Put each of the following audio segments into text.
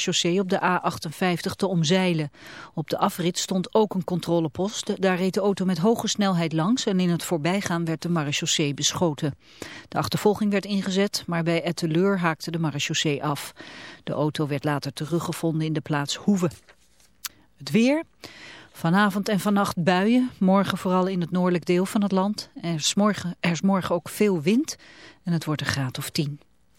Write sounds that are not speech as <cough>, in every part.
chaussee op de A58 te omzeilen. Op de afrit stond ook een controlepost. Daar reed de auto met hoge snelheid langs en in het voorbijgaan werd de marechaussee beschoten. De achtervolging werd ingezet, maar bij Etteleur haakte de marechaussee af. De auto werd later teruggevonden in de plaats Hoeve. Het weer... Vanavond en vannacht buien, morgen vooral in het noordelijk deel van het land. Er morgen, er is morgen ook veel wind en het wordt een graad of 10.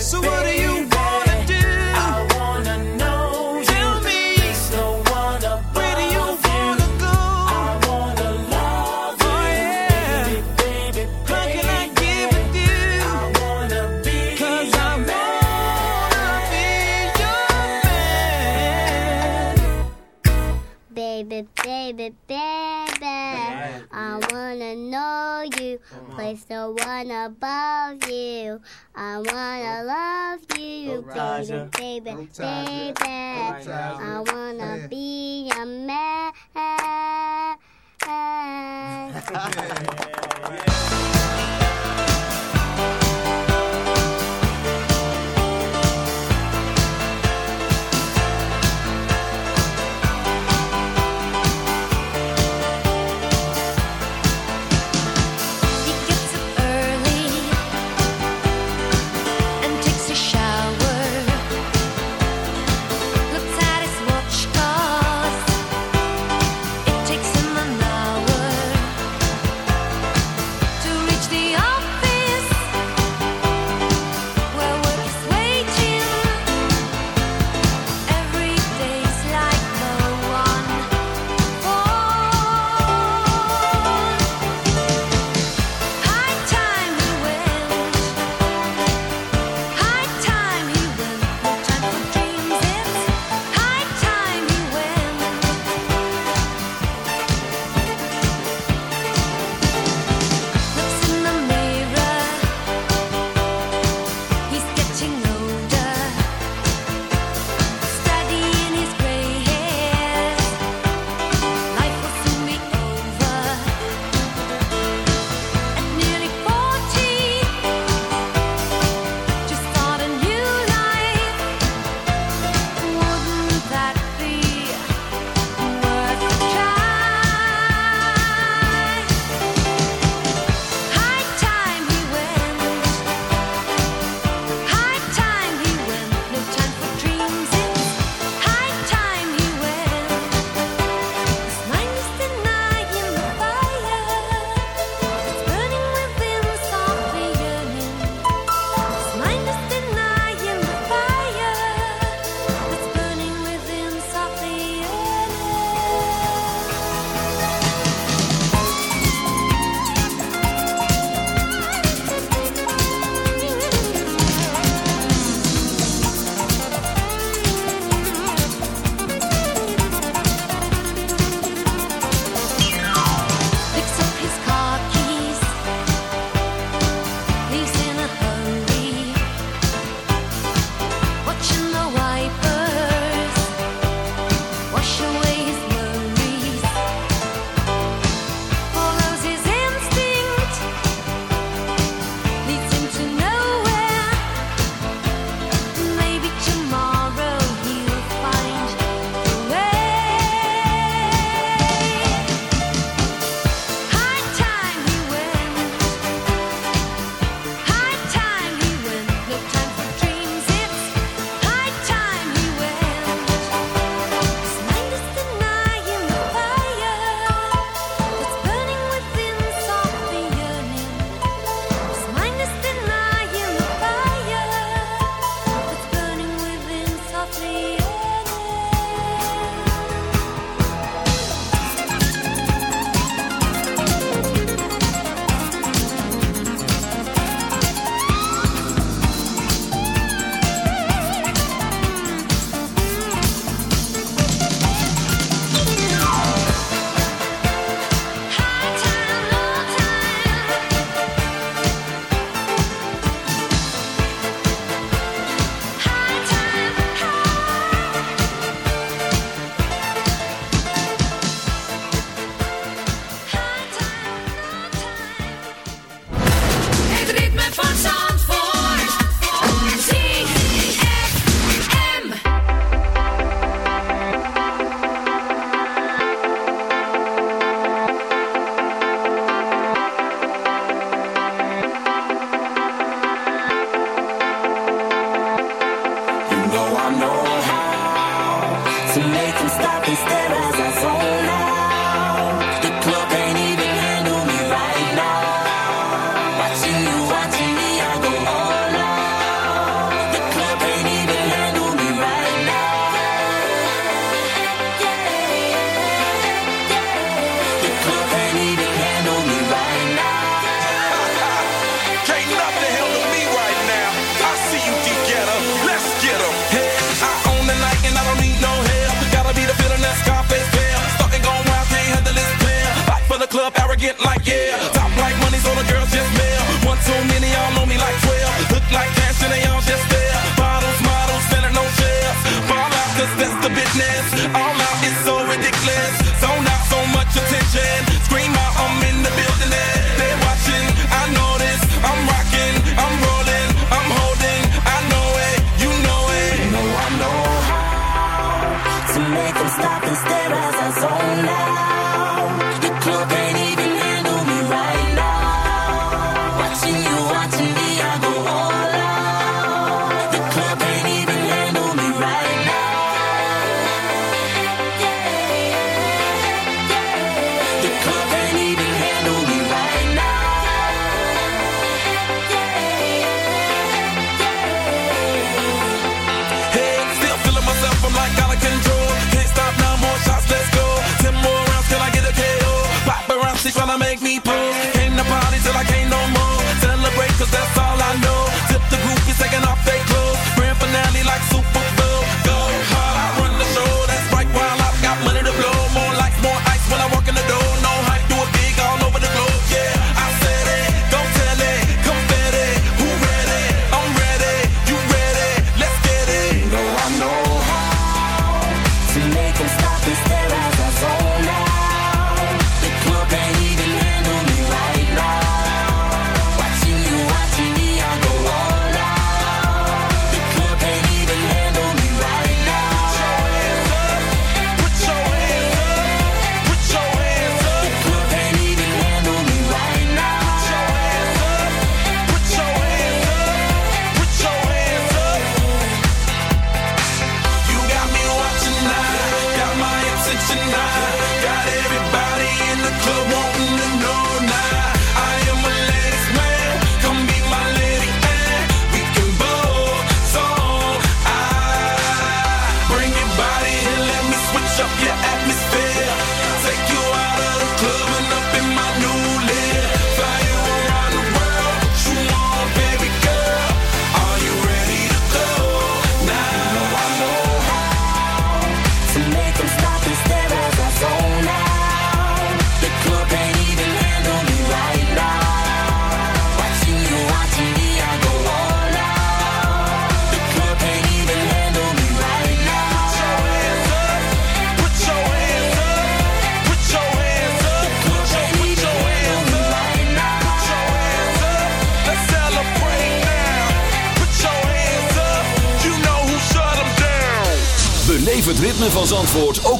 Super place no one above you. I wanna love you, baby, baby, baby. I wanna be a <laughs> man.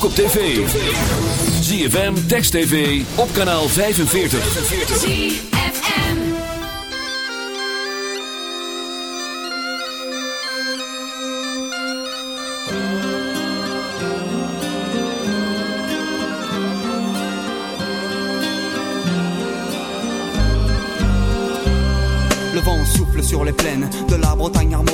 op tv. ZFM, Text TV, op kanaal 45. ZFM Le vent souffle sur les plaines de la Bretagne armorique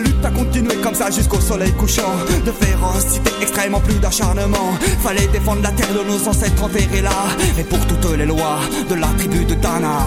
Lutte a continué comme ça jusqu'au soleil couchant. De férocité extrêmement plus d'acharnement. Fallait défendre la terre de nos ancêtres enterrés là. Et pour toutes les lois de la tribu de Dana.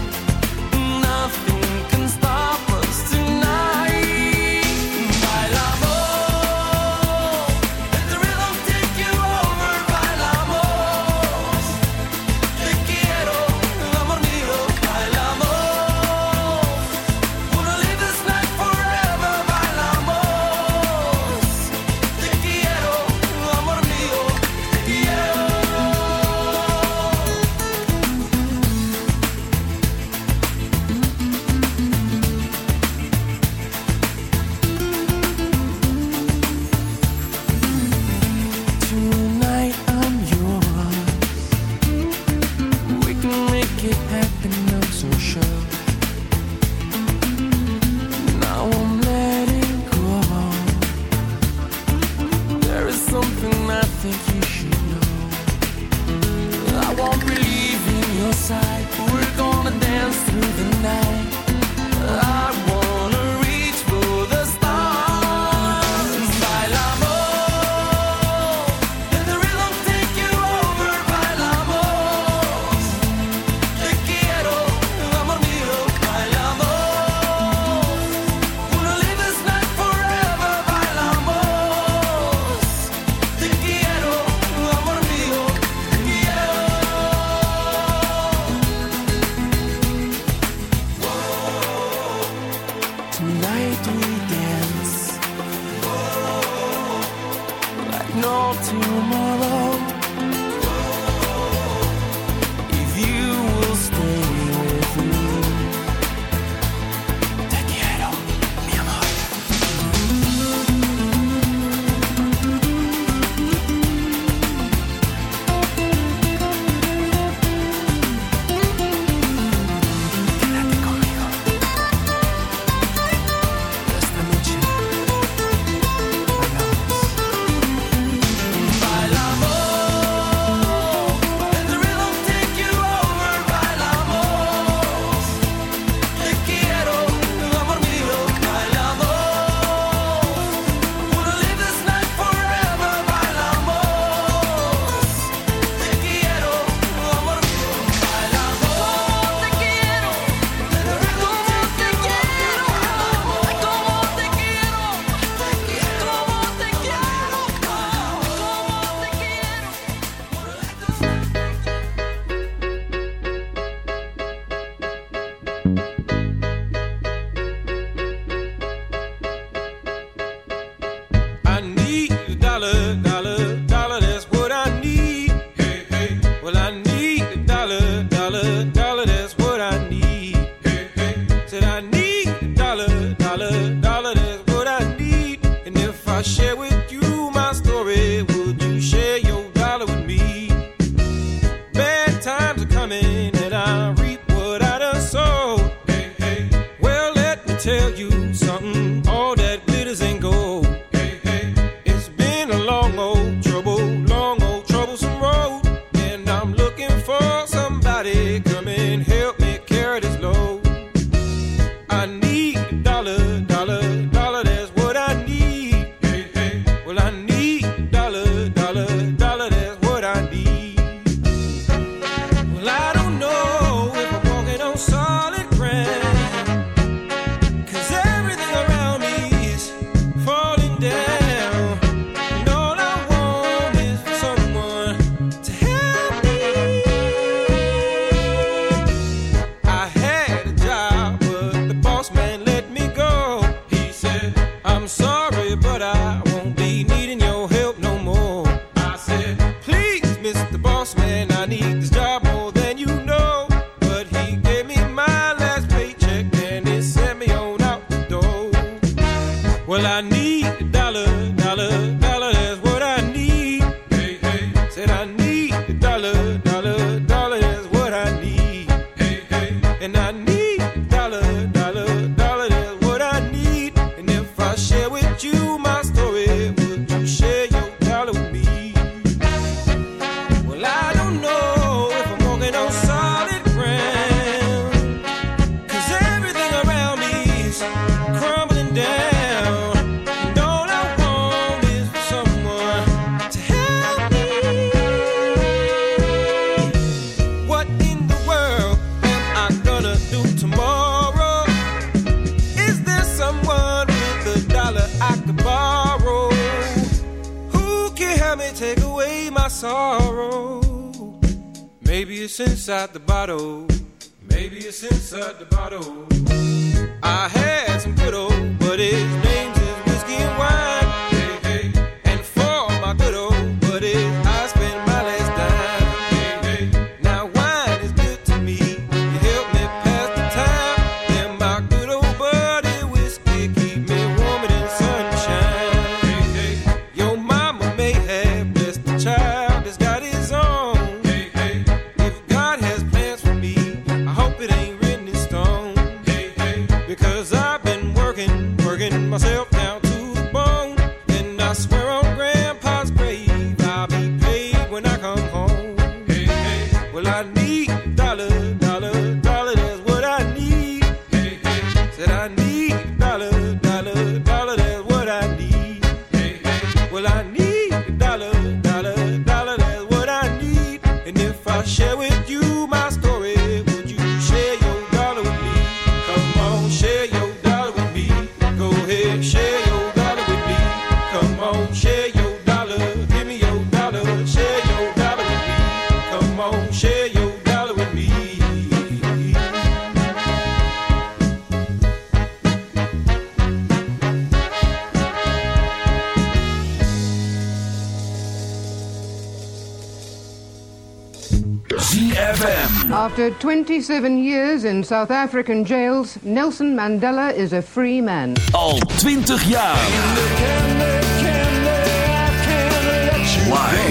After 27 years in South African jails, Nelson Mandela is a free man. Al 20 jaar.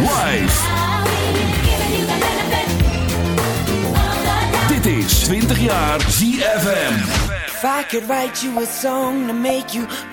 Live. Dit is 20 jaar ZFM. If I could write you a song to make you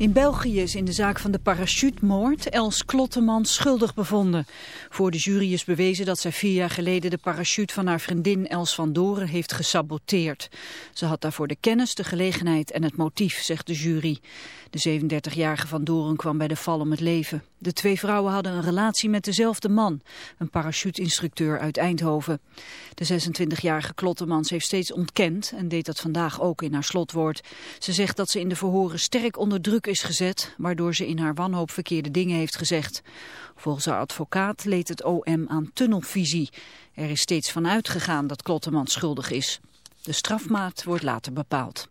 In België is in de zaak van de parachutemoord Els Klotteman schuldig bevonden. Voor de jury is bewezen dat zij vier jaar geleden de parachute van haar vriendin Els van Doren heeft gesaboteerd. Ze had daarvoor de kennis, de gelegenheid en het motief, zegt de jury. De 37-jarige van Doren kwam bij de val om het leven. De twee vrouwen hadden een relatie met dezelfde man, een parachuteinstructeur uit Eindhoven. De 26-jarige Klottemans heeft steeds ontkend en deed dat vandaag ook in haar slotwoord. Ze zegt dat ze in de verhoren sterk onder druk is gezet, waardoor ze in haar wanhoop verkeerde dingen heeft gezegd. Volgens haar advocaat leed het OM aan tunnelvisie. Er is steeds van uitgegaan dat Klottemans schuldig is. De strafmaat wordt later bepaald.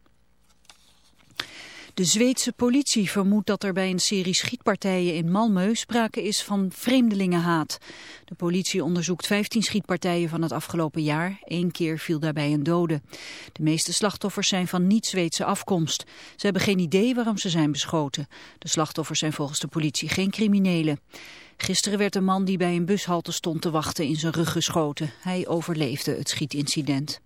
De Zweedse politie vermoedt dat er bij een serie schietpartijen in Malmö sprake is van vreemdelingenhaat. De politie onderzoekt 15 schietpartijen van het afgelopen jaar. Eén keer viel daarbij een dode. De meeste slachtoffers zijn van niet-Zweedse afkomst. Ze hebben geen idee waarom ze zijn beschoten. De slachtoffers zijn volgens de politie geen criminelen. Gisteren werd een man die bij een bushalte stond te wachten in zijn rug geschoten. Hij overleefde het schietincident.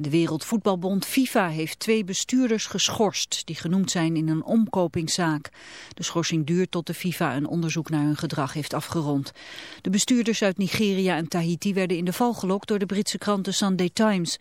De Wereldvoetbalbond FIFA heeft twee bestuurders geschorst die genoemd zijn in een omkopingszaak. De schorsing duurt tot de FIFA een onderzoek naar hun gedrag heeft afgerond. De bestuurders uit Nigeria en Tahiti werden in de val gelokt door de Britse krant Sunday Times.